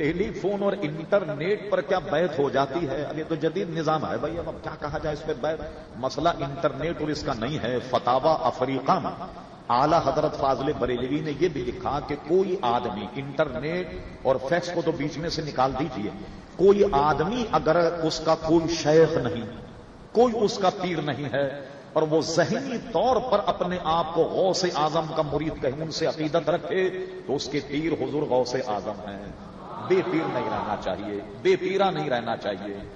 ٹیلی phone اور internet پر کیا بیت ہو جاتی ہے؟ اب یہ تو جدید نظام ہے بھائی، اب کیا کہا جائے اس پہ بیت مسئلہ انٹرنیٹ اور اس کا نہیں ہے فتوا افریقہ میں۔ اعلی حضرت فاضل بریلوی نے یہ بھی لکھا کہ کوئی آدمی انٹرنیٹ اور فیکس کو تو بیچ میں سے نکال دیجیے کوئی آدمی اگر اس کا کوئی شیخ نہیں، کوئی اس کا پیر نہیں ہے، اور وہ ذہنی طور پر اپنے آپ کو غوث اعظم کا مرید کہیں ان سے عقیدت رکھے، تو اس کے پیر حضور غوث اعظم ہیں۔ بے پیر نہیں رہنا چاہیے بے پیرا نہیں رہنا چاہیے۔